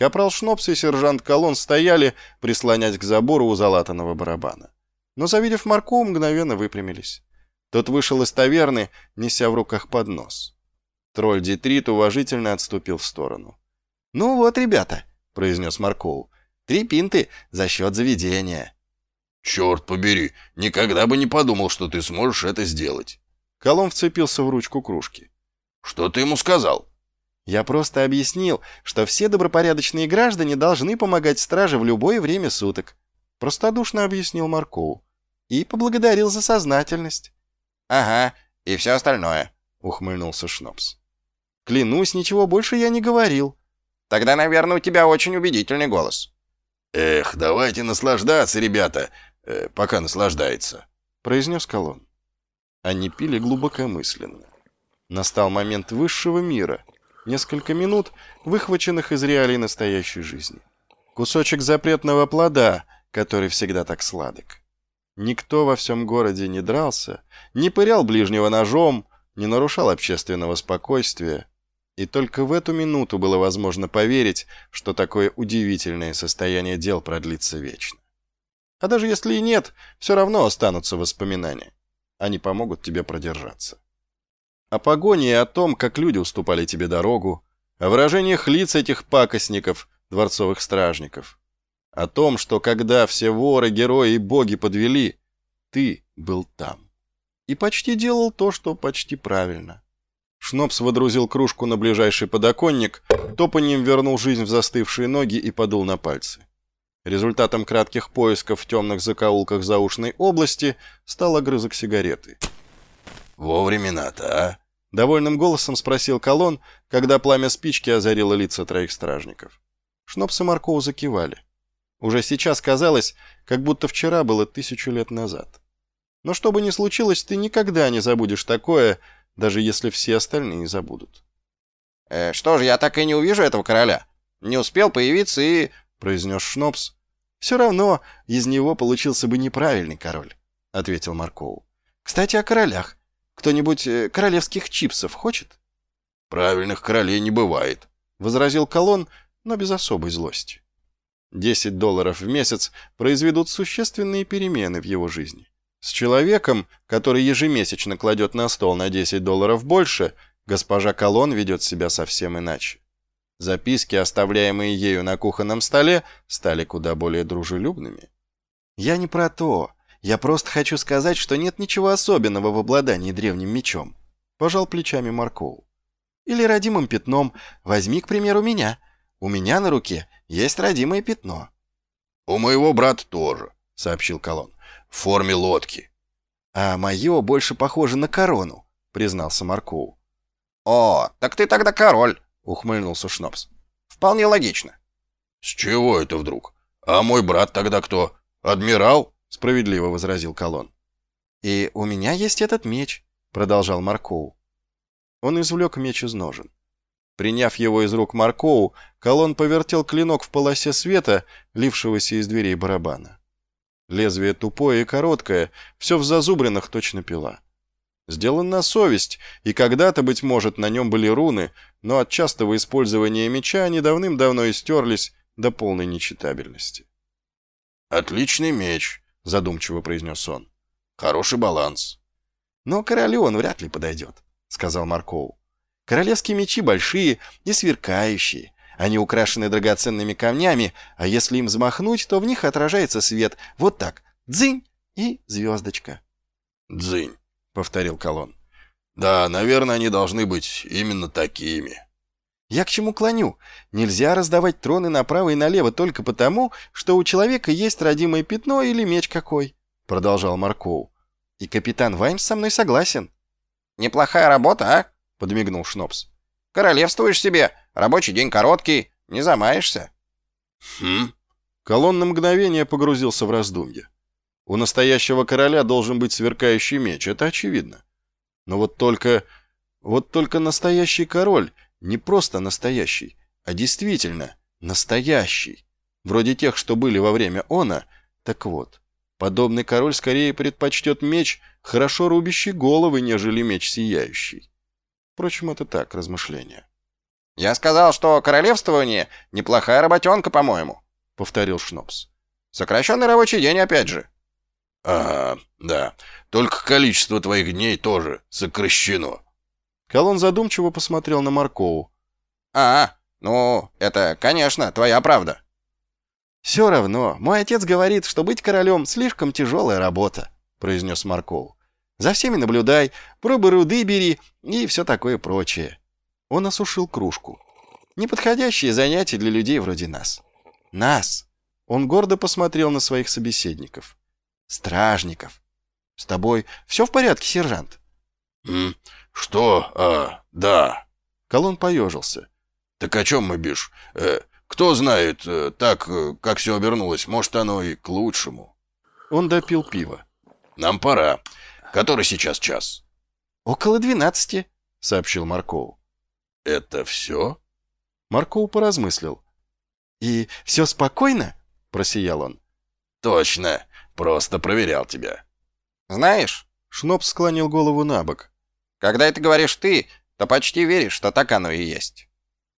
Капрал Шнопс и сержант Колон стояли, прислонясь к забору у залатанного барабана. Но, завидев Марку, мгновенно выпрямились. Тот вышел из таверны, неся в руках поднос. Тролль Дитрит уважительно отступил в сторону. «Ну вот, ребята», — произнес Маркоу, — «три пинты за счет заведения». «Черт побери, никогда бы не подумал, что ты сможешь это сделать». Колом вцепился в ручку кружки. «Что ты ему сказал?» «Я просто объяснил, что все добропорядочные граждане должны помогать страже в любое время суток», — простодушно объяснил Маркоу. «И поблагодарил за сознательность». «Ага, и все остальное», — ухмыльнулся Шнопс. «Клянусь, ничего больше я не говорил». «Тогда, наверное, у тебя очень убедительный голос». «Эх, давайте наслаждаться, ребята, э, пока наслаждается», — произнес Колон. Они пили глубокомысленно. Настал момент высшего мира. Несколько минут, выхваченных из реалий настоящей жизни. Кусочек запретного плода, который всегда так сладок. Никто во всем городе не дрался, не пырял ближнего ножом, не нарушал общественного спокойствия. И только в эту минуту было возможно поверить, что такое удивительное состояние дел продлится вечно. А даже если и нет, все равно останутся воспоминания. Они помогут тебе продержаться. О погоне и о том, как люди уступали тебе дорогу, о выражениях лиц этих пакостников, дворцовых стражников, о том, что когда все воры, герои и боги подвели, ты был там. И почти делал то, что почти правильно. Шнопс водрузил кружку на ближайший подоконник, топаньем вернул жизнь в застывшие ноги и подул на пальцы. Результатом кратких поисков в темных закоулках заушной области стал огрызок сигареты. «Вовремя-то, а?» — довольным голосом спросил Колон, когда пламя спички озарило лица троих стражников. Шнопс и Маркоу закивали. Уже сейчас казалось, как будто вчера было тысячу лет назад. Но что бы ни случилось, ты никогда не забудешь такое, даже если все остальные забудут. «Э, «Что же, я так и не увижу этого короля? Не успел появиться и...» — произнес Шнопс. «Все равно из него получился бы неправильный король», — ответил Маркоу. «Кстати, о королях. Кто-нибудь э, королевских чипсов хочет?» «Правильных королей не бывает», — возразил Колон, но без особой злости. 10 долларов в месяц произведут существенные перемены в его жизни. С человеком, который ежемесячно кладет на стол на 10 долларов больше, госпожа Колон ведет себя совсем иначе. Записки, оставляемые ею на кухонном столе, стали куда более дружелюбными. «Я не про то. Я просто хочу сказать, что нет ничего особенного в обладании древним мечом», — пожал плечами Маркоу. «Или родимым пятном. Возьми, к примеру, меня. У меня на руке есть родимое пятно». «У моего брата тоже», — сообщил Колон. «В форме лодки». «А мое больше похоже на корону», — признался Маркоу. «О, так ты тогда король», — ухмыльнулся Шнопс. «Вполне логично». «С чего это вдруг? А мой брат тогда кто? Адмирал?» — справедливо возразил Колон. «И у меня есть этот меч», — продолжал Маркоу. Он извлек меч из ножен. Приняв его из рук Маркоу, Колон повертел клинок в полосе света, лившегося из дверей барабана. Лезвие тупое и короткое, все в зазубринах точно пила. Сделан на совесть, и когда-то, быть может, на нем были руны, но от частого использования меча они давным-давно истерлись до полной нечитабельности. «Отличный меч», — задумчиво произнес он. «Хороший баланс». «Но королю он вряд ли подойдет», — сказал Маркоу. Королевские мечи большие и сверкающие. Они украшены драгоценными камнями, а если им взмахнуть, то в них отражается свет. Вот так. Дзынь и звездочка. «Дзынь», — повторил Колон. «Да, наверное, они должны быть именно такими». «Я к чему клоню? Нельзя раздавать троны направо и налево только потому, что у человека есть родимое пятно или меч какой», — продолжал Маркоу. «И капитан Ваймс со мной согласен». «Неплохая работа, а?» подмигнул Шнопс. «Королевствуешь себе, рабочий день короткий, не замаешься». «Хм?» Колон на мгновение погрузился в раздумье. У настоящего короля должен быть сверкающий меч, это очевидно. Но вот только... Вот только настоящий король не просто настоящий, а действительно настоящий. Вроде тех, что были во время она. Так вот, подобный король скорее предпочтет меч, хорошо рубящий головы, нежели меч сияющий. Впрочем, это так, размышления. «Я сказал, что королевствование — неплохая работенка, по-моему», — повторил Шнопс. «Сокращенный рабочий день, опять же». «Ага, да. Только количество твоих дней тоже сокращено». Колон задумчиво посмотрел на Маркову. «А, ну, это, конечно, твоя правда». «Все равно, мой отец говорит, что быть королем — слишком тяжелая работа», — произнес Марков. «За всеми наблюдай, пробы руды бери и все такое прочее». Он осушил кружку. «Неподходящее занятие для людей вроде нас». «Нас!» Он гордо посмотрел на своих собеседников. «Стражников. С тобой все в порядке, сержант?» «М? Что? А, да». Колон поежился. «Так о чем мы, Биш? Э, кто знает, э, так, э, как все обернулось, может, оно и к лучшему». Он допил пиво. «Нам пора. Который сейчас час?» «Около двенадцати», — сообщил Марков. «Это все?» Марков поразмыслил. «И все спокойно?» — просиял он. «Точно. Просто проверял тебя». «Знаешь...» — Шнопс склонил голову на бок. «Когда это говоришь ты, то почти веришь, что так оно и есть».